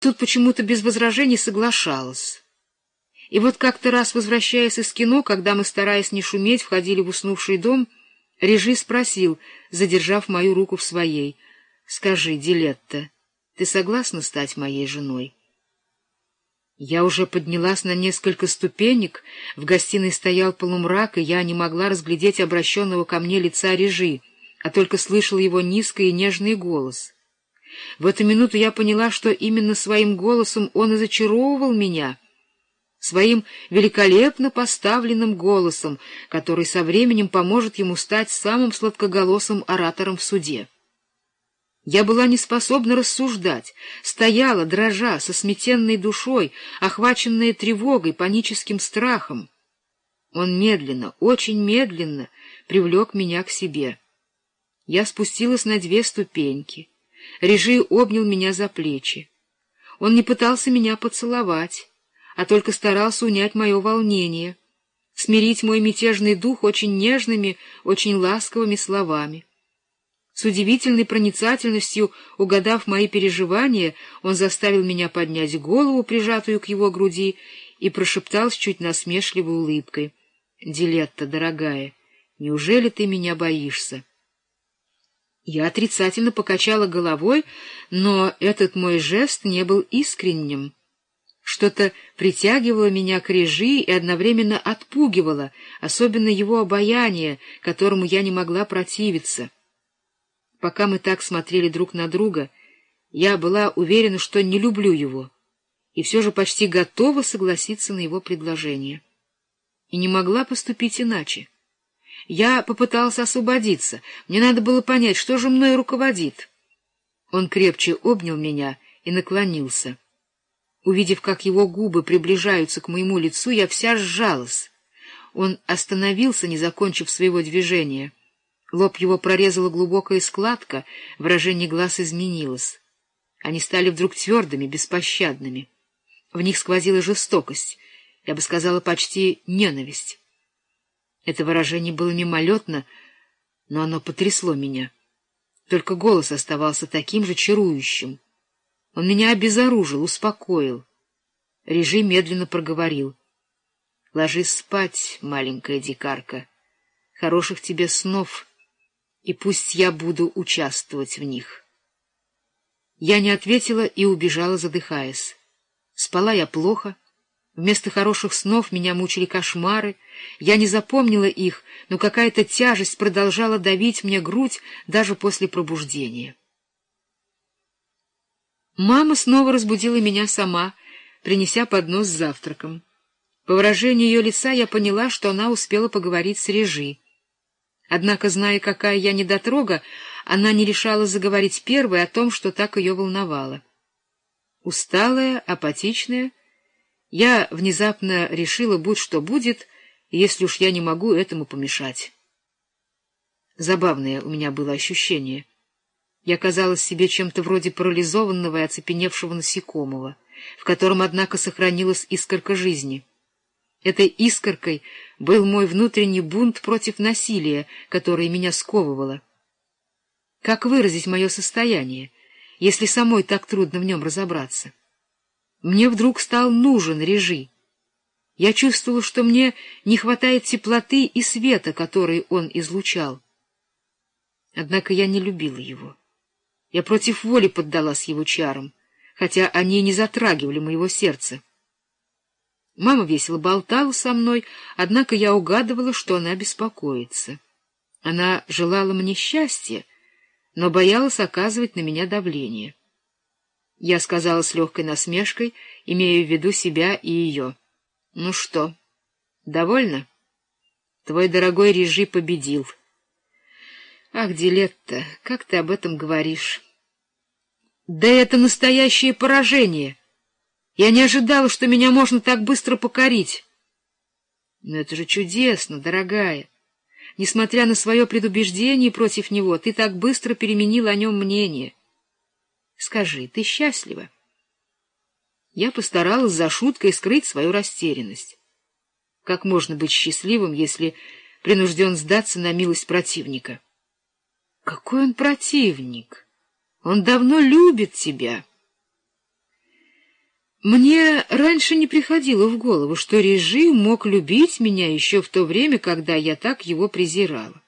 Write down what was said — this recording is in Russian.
тут почему-то без возражений соглашалась. И вот как-то раз, возвращаясь из кино, когда мы, стараясь не шуметь, входили в уснувший дом, Режи спросил, задержав мою руку в своей, «Скажи, Дилетта, ты согласна стать моей женой?» Я уже поднялась на несколько ступенек, в гостиной стоял полумрак, и я не могла разглядеть обращенного ко мне лица Режи, а только слышал его низкий и нежный голос. В эту минуту я поняла, что именно своим голосом он и зачаровывал меня, своим великолепно поставленным голосом, который со временем поможет ему стать самым сладкоголосым оратором в суде. Я была не способна рассуждать, стояла, дрожа, со сметенной душой, охваченная тревогой, паническим страхом. Он медленно, очень медленно привлек меня к себе. Я спустилась на две ступеньки. Режи обнял меня за плечи. Он не пытался меня поцеловать, а только старался унять мое волнение, смирить мой мятежный дух очень нежными, очень ласковыми словами. С удивительной проницательностью, угадав мои переживания, он заставил меня поднять голову, прижатую к его груди, и прошептал с чуть насмешливой улыбкой. — Дилетта, дорогая, неужели ты меня боишься? Я отрицательно покачала головой, но этот мой жест не был искренним. Что-то притягивало меня к режи и одновременно отпугивало, особенно его обаяние, которому я не могла противиться. Пока мы так смотрели друг на друга, я была уверена, что не люблю его, и все же почти готова согласиться на его предложение. И не могла поступить иначе. Я попытался освободиться, мне надо было понять, что же мной руководит. Он крепче обнял меня и наклонился. Увидев, как его губы приближаются к моему лицу, я вся сжалась. Он остановился, не закончив своего движения — Лоб его прорезала глубокая складка, выражение глаз изменилось. Они стали вдруг твердыми, беспощадными. В них сквозила жестокость, я бы сказала, почти ненависть. Это выражение было мимолетно, но оно потрясло меня. Только голос оставался таким же чарующим. Он меня обезоружил, успокоил. Режим медленно проговорил. — Ложись спать, маленькая дикарка. Хороших тебе снов — и пусть я буду участвовать в них. Я не ответила и убежала, задыхаясь. Спала я плохо. Вместо хороших снов меня мучили кошмары. Я не запомнила их, но какая-то тяжесть продолжала давить мне грудь даже после пробуждения. Мама снова разбудила меня сама, принеся поднос с завтраком. По выражению ее лица я поняла, что она успела поговорить с Режи. Однако, зная, какая я недотрога, она не решала заговорить первой о том, что так ее волновало. Усталая, апатичная, я внезапно решила, будь что будет, если уж я не могу этому помешать. Забавное у меня было ощущение. Я казалась себе чем-то вроде парализованного и оцепеневшего насекомого, в котором, однако, сохранилась искорка жизни — Этой искоркой был мой внутренний бунт против насилия, которое меня сковывало. Как выразить мое состояние, если самой так трудно в нем разобраться? Мне вдруг стал нужен режи. Я чувствовала, что мне не хватает теплоты и света, который он излучал. Однако я не любила его. Я против воли поддалась его чарам, хотя они не затрагивали моего сердца. Мама весело болтала со мной, однако я угадывала, что она беспокоится. Она желала мне счастья, но боялась оказывать на меня давление. Я сказала с легкой насмешкой, имея в виду себя и ее. — Ну что, довольна? Твой дорогой Режи победил. — Ах, Дилетта, как ты об этом говоришь? — Да это настоящее поражение! Я не ожидала, что меня можно так быстро покорить. Но это же чудесно, дорогая. Несмотря на свое предубеждение против него, ты так быстро переменила о нем мнение. Скажи, ты счастлива? Я постаралась за шуткой скрыть свою растерянность. Как можно быть счастливым, если принужден сдаться на милость противника? Какой он противник! Он давно любит тебя. Мне раньше не приходило в голову, что режим мог любить меня еще в то время, когда я так его презирала.